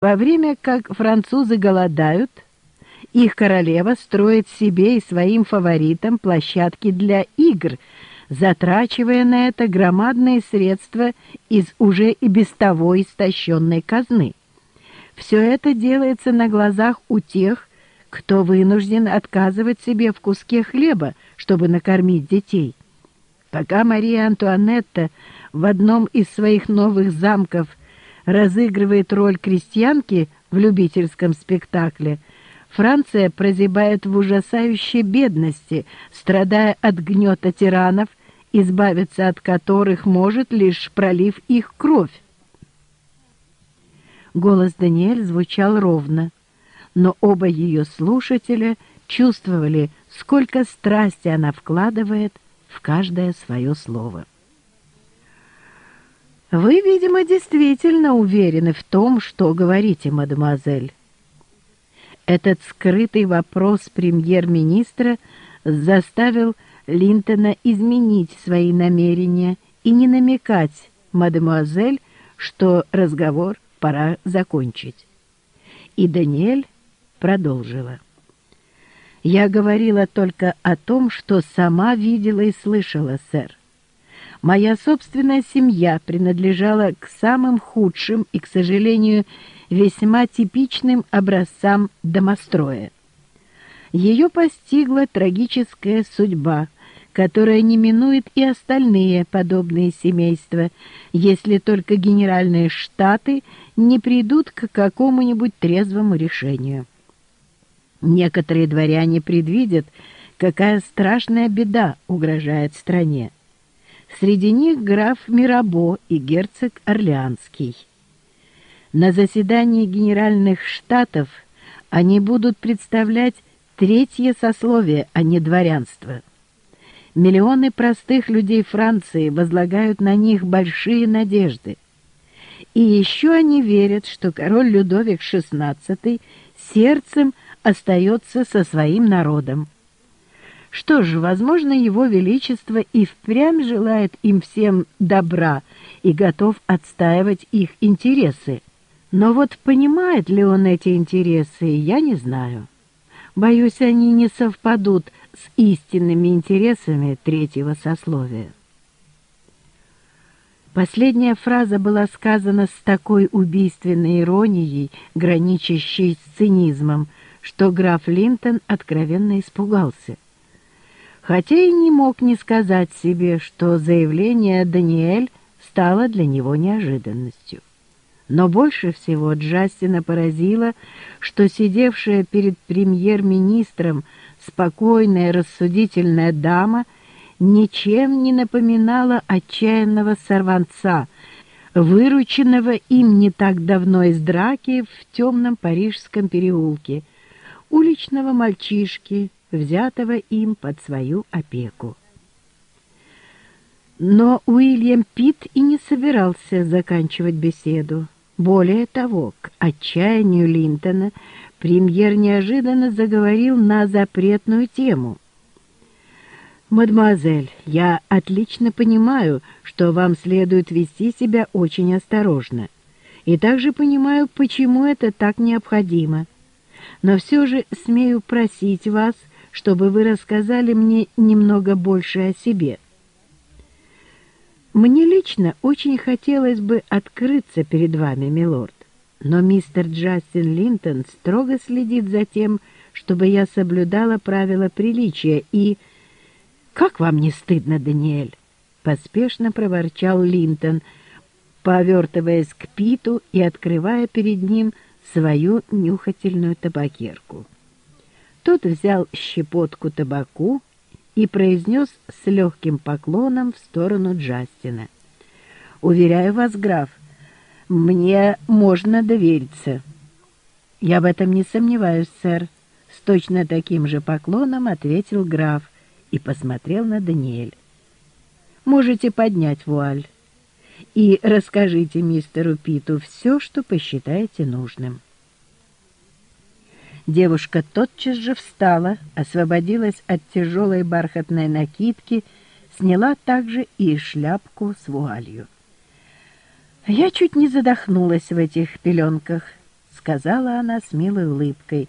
Во время как французы голодают, их королева строит себе и своим фаворитам площадки для игр, затрачивая на это громадные средства из уже и без того истощенной казны. Все это делается на глазах у тех, кто вынужден отказывать себе в куске хлеба, чтобы накормить детей. Пока Мария Антуанетта в одном из своих новых замков – разыгрывает роль крестьянки в любительском спектакле, Франция прозябает в ужасающей бедности, страдая от гнета тиранов, избавиться от которых может, лишь пролив их кровь. Голос Даниэль звучал ровно, но оба ее слушателя чувствовали, сколько страсти она вкладывает в каждое свое слово. «Вы, видимо, действительно уверены в том, что говорите, мадемуазель». Этот скрытый вопрос премьер-министра заставил Линтона изменить свои намерения и не намекать мадемуазель, что разговор пора закончить. И Даниэль продолжила. «Я говорила только о том, что сама видела и слышала, сэр. Моя собственная семья принадлежала к самым худшим и, к сожалению, весьма типичным образцам домостроя. Ее постигла трагическая судьба, которая не минует и остальные подобные семейства, если только генеральные штаты не придут к какому-нибудь трезвому решению. Некоторые дворяне предвидят, какая страшная беда угрожает стране. Среди них граф Мирабо и герцог Орлеанский. На заседании Генеральных Штатов они будут представлять третье сословие, а не дворянство. Миллионы простых людей Франции возлагают на них большие надежды. И еще они верят, что король Людовик XVI сердцем остается со своим народом. Что ж, возможно, его величество и впрямь желает им всем добра и готов отстаивать их интересы. Но вот понимает ли он эти интересы, я не знаю. Боюсь, они не совпадут с истинными интересами третьего сословия. Последняя фраза была сказана с такой убийственной иронией, граничащей с цинизмом, что граф Линтон откровенно испугался — хотя и не мог не сказать себе, что заявление Даниэль стало для него неожиданностью. Но больше всего Джастина поразило, что сидевшая перед премьер-министром спокойная рассудительная дама ничем не напоминала отчаянного сорванца, вырученного им не так давно из драки в темном парижском переулке, уличного мальчишки, взятого им под свою опеку. Но Уильям Питт и не собирался заканчивать беседу. Более того, к отчаянию Линтона премьер неожиданно заговорил на запретную тему. «Мадемуазель, я отлично понимаю, что вам следует вести себя очень осторожно, и также понимаю, почему это так необходимо. Но все же смею просить вас чтобы вы рассказали мне немного больше о себе. Мне лично очень хотелось бы открыться перед вами, милорд, но мистер Джастин Линтон строго следит за тем, чтобы я соблюдала правила приличия и... «Как вам не стыдно, Даниэль?» — поспешно проворчал Линтон, повертываясь к Питу и открывая перед ним свою нюхательную табакерку. Тот взял щепотку табаку и произнес с легким поклоном в сторону Джастина. «Уверяю вас, граф, мне можно довериться». «Я в этом не сомневаюсь, сэр», — с точно таким же поклоном ответил граф и посмотрел на Даниэль. «Можете поднять вуаль и расскажите мистеру Питу все, что посчитаете нужным». Девушка тотчас же встала, освободилась от тяжелой бархатной накидки, сняла также и шляпку с вуалью. Я чуть не задохнулась в этих пеленках. — сказала она с милой улыбкой,